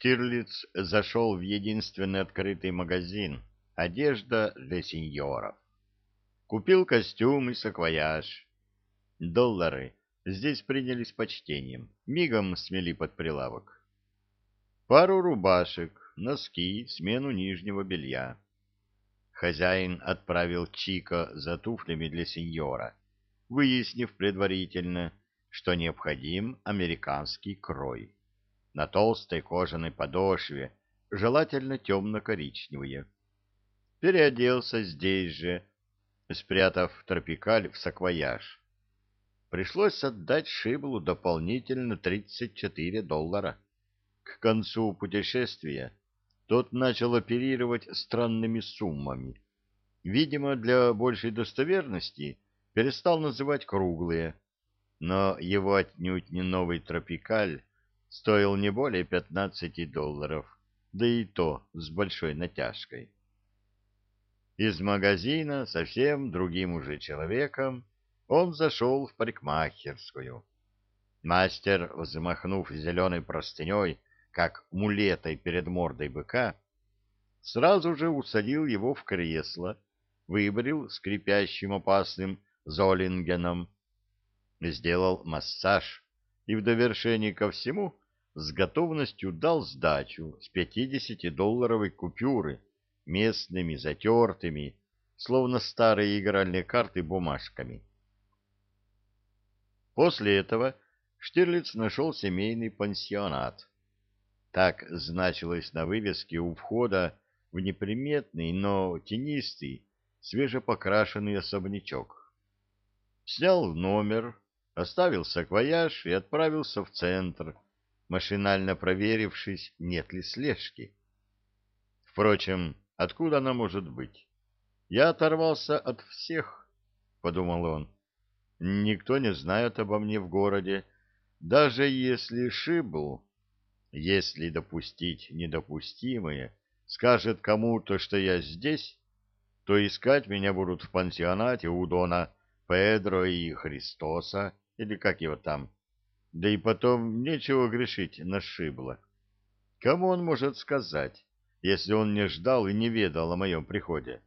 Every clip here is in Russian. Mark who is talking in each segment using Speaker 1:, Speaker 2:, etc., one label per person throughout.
Speaker 1: Штирлиц зашел в единственный открытый магазин «Одежда для сеньоров». Купил костюм и саквояж. Доллары здесь приняли с почтением, мигом смели под прилавок. Пару рубашек, носки, смену нижнего белья. Хозяин отправил Чика за туфлями для сеньора, выяснив предварительно, что необходим американский крой. На толстой кожаной подошве, желательно темно-коричневые. Переоделся здесь же, спрятав тропикаль в саквояж. Пришлось отдать Шиблу дополнительно 34 доллара. К концу путешествия тот начал оперировать странными суммами. Видимо, для большей достоверности перестал называть круглые, но его отнюдь не новый тропикаль стоил не более 15 долларов, да и то с большой натяжкой. Из магазина совсем другим уже человеком он зашел в парикмахерскую. Мастер, взмахнув зеленой простыней, как мулетой перед мордой быка, сразу же усадил его в кресло, выбрил скрипящим опасным золингеном, сделал массаж и в довершении ко всему с готовностью дал сдачу с 50-долларовой купюры местными затертыми, словно старые игральные карты, бумажками. После этого Штирлиц нашел семейный пансионат. Так значилось на вывеске у входа в неприметный, но тенистый, свежепокрашенный особнячок. Снял номер, оставил саквояж и отправился в центр, машинально проверившись, нет ли слежки. Впрочем, откуда она может быть? Я оторвался от всех, — подумал он. Никто не знает обо мне в городе, даже если Шибл, если допустить недопустимое, скажет кому-то, что я здесь, то искать меня будут в пансионате у Дона Педро и Христоса, или как его там. Да и потом нечего грешить на Шибла. Кому он может сказать, если он не ждал и не ведал о моем приходе?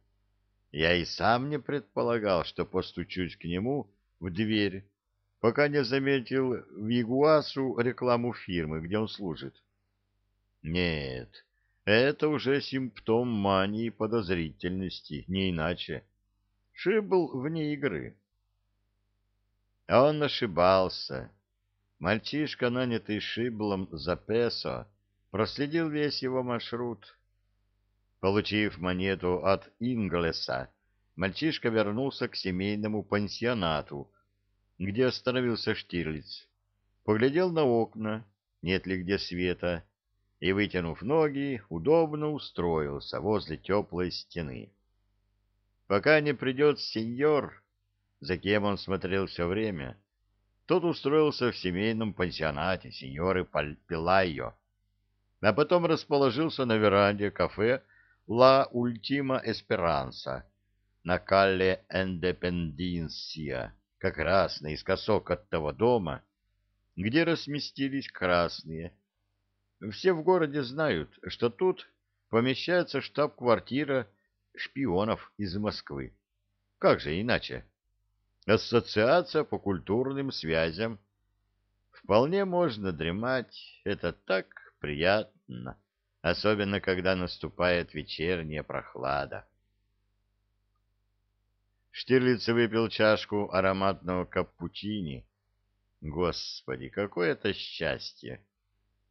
Speaker 1: Я и сам не предполагал, что постучусь к нему в дверь, пока не заметил в Ягуасу рекламу фирмы, где он служит. Нет, это уже симптом мании подозрительности, не иначе. Шибл вне игры. Он ошибался. Мальчишка, нанятый Шиблом за песо, проследил весь его маршрут. Получив монету от Инглеса, мальчишка вернулся к семейному пансионату, где остановился Штирлиц. Поглядел на окна, нет ли где света, и, вытянув ноги, удобно устроился возле теплой стены. Пока не придет сеньор, за кем он смотрел все время, тот устроился в семейном пансионате сеньоры Пилайо, а потом расположился на веранде кафе «Ла Ультима Эсперанса» на Калле Эндепендинсия, как раз наискосок от того дома, где разместились красные. Все в городе знают, что тут помещается штаб-квартира шпионов из Москвы. Как же иначе? Ассоциация по культурным связям. Вполне можно дремать, это так приятно, особенно когда наступает вечерняя прохлада. Штирлиц выпил чашку ароматного каппучини. Господи, какое это счастье!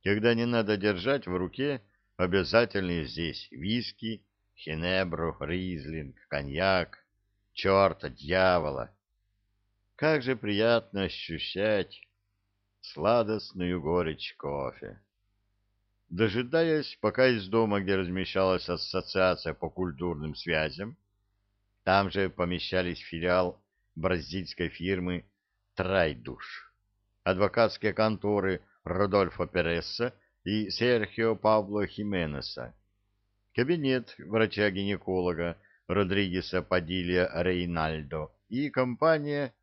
Speaker 1: Когда не надо держать в руке обязательные здесь виски, хинебру, ризлинг, коньяк, черта, дьявола как же приятно ощущать сладостную горечь кофе. Дожидаясь, пока из дома, где размещалась ассоциация по культурным связям, там же помещались филиал бразильской фирмы «Трайдуш», адвокатские конторы Родольфо Пересса и Серхио Пабло Хименеса, кабинет врача-гинеколога Родригеса Падилья Рейнальдо и компания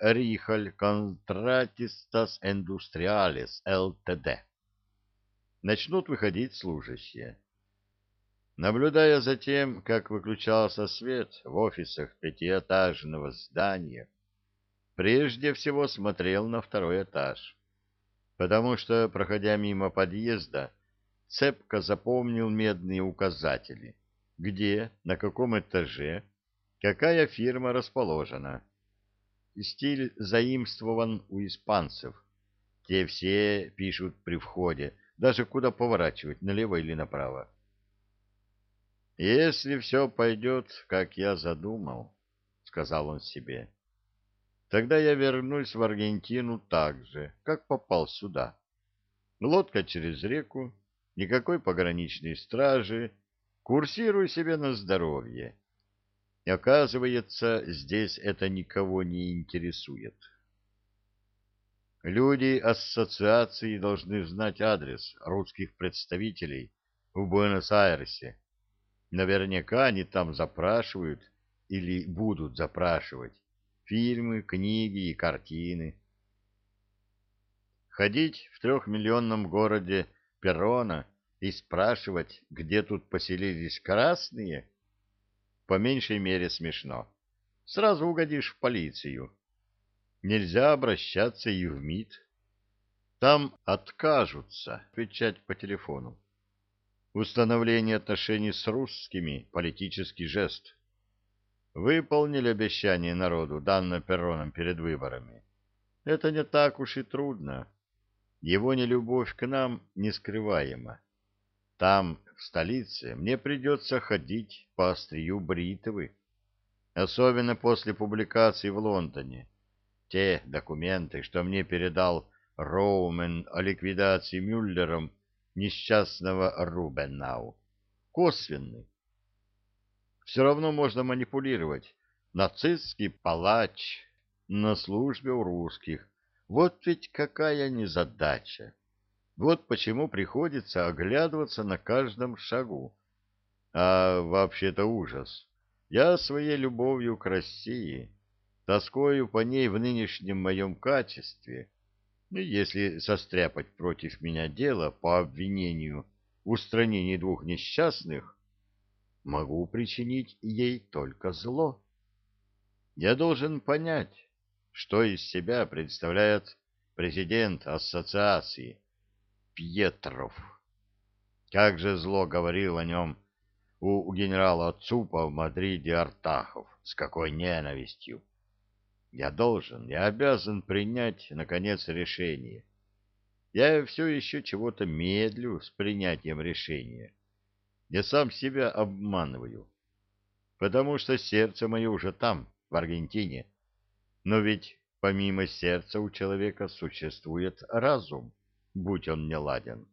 Speaker 1: Рихаль Контратистас Индустриалис ЛТД. начнут выходить служащие. Наблюдая за тем, как выключался свет в офисах пятиэтажного здания, прежде всего смотрел на второй этаж, потому что, проходя мимо подъезда, цепко запомнил медные указатели, где, на каком этаже, какая фирма расположена. Стиль заимствован у испанцев. Те все пишут при входе, даже куда поворачивать, налево или направо. «Если все пойдет, как я задумал», — сказал он себе, — «тогда я вернусь в Аргентину так же, как попал сюда. Лодка через реку, никакой пограничной стражи, курсирую себе на здоровье. Оказывается, здесь это никого не интересует». Люди ассоциации должны знать адрес русских представителей в Буэнос-Айресе Наверняка они там запрашивают или будут запрашивать фильмы, книги и картины. Ходить в трехмиллионном городе Перрона и спрашивать, где тут поселились красные, по меньшей мере смешно. Сразу угодишь в полицию. Нельзя обращаться и в МИД. Там откажутся отвечать по телефону. Установление отношений с русскими – политический жест. Выполнили обещание народу, данное Перроном перед выборами. Это не так уж и трудно. Его нелюбовь к нам нескрываема. Там, в столице, мне придется ходить по острию бритвы. Особенно после публикации в Лондоне. Те документы, что мне передал Роумен о ликвидации Мюллером несчастного Рубенау. Косвенный. Все равно можно манипулировать. Нацистский палач на службе у русских. Вот ведь какая незадача. Вот почему приходится оглядываться на каждом шагу. А вообще-то ужас. Я своей любовью к России, тоскою по ней в нынешнем моем качестве, и если состряпать против меня дело по обвинению в устранении двух несчастных, могу причинить ей только зло. Я должен понять, что из себя представляет президент ассоциации Пьетров. Как же зло говорил о нем у генерала Цупа в Мадриде Артахов, с какой ненавистью. Я должен, я обязан принять, наконец, решение. Я все еще чего-то медлю с принятием решения. Я сам себя обманываю, потому что сердце мое уже там, в Аргентине. Но ведь помимо сердца у человека существует разум, будь он не ладен.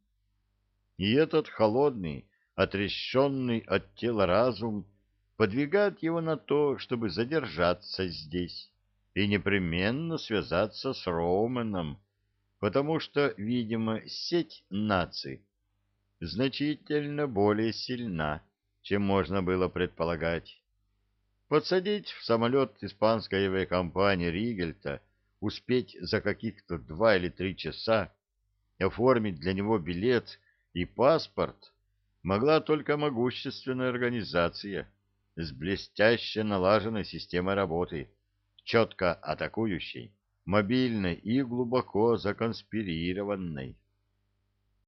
Speaker 1: И этот холодный, отрешенный от тела разум подвигает его на то, чтобы задержаться здесь и непременно связаться с Роуменом, потому что, видимо, сеть наций значительно более сильна, чем можно было предполагать. Подсадить в самолет испанской авиакомпании Ригельта, успеть за каких-то два или три часа, оформить для него билет и паспорт могла только могущественная организация с блестяще налаженной системой работы четко атакующей, мобильной и глубоко законспирированной.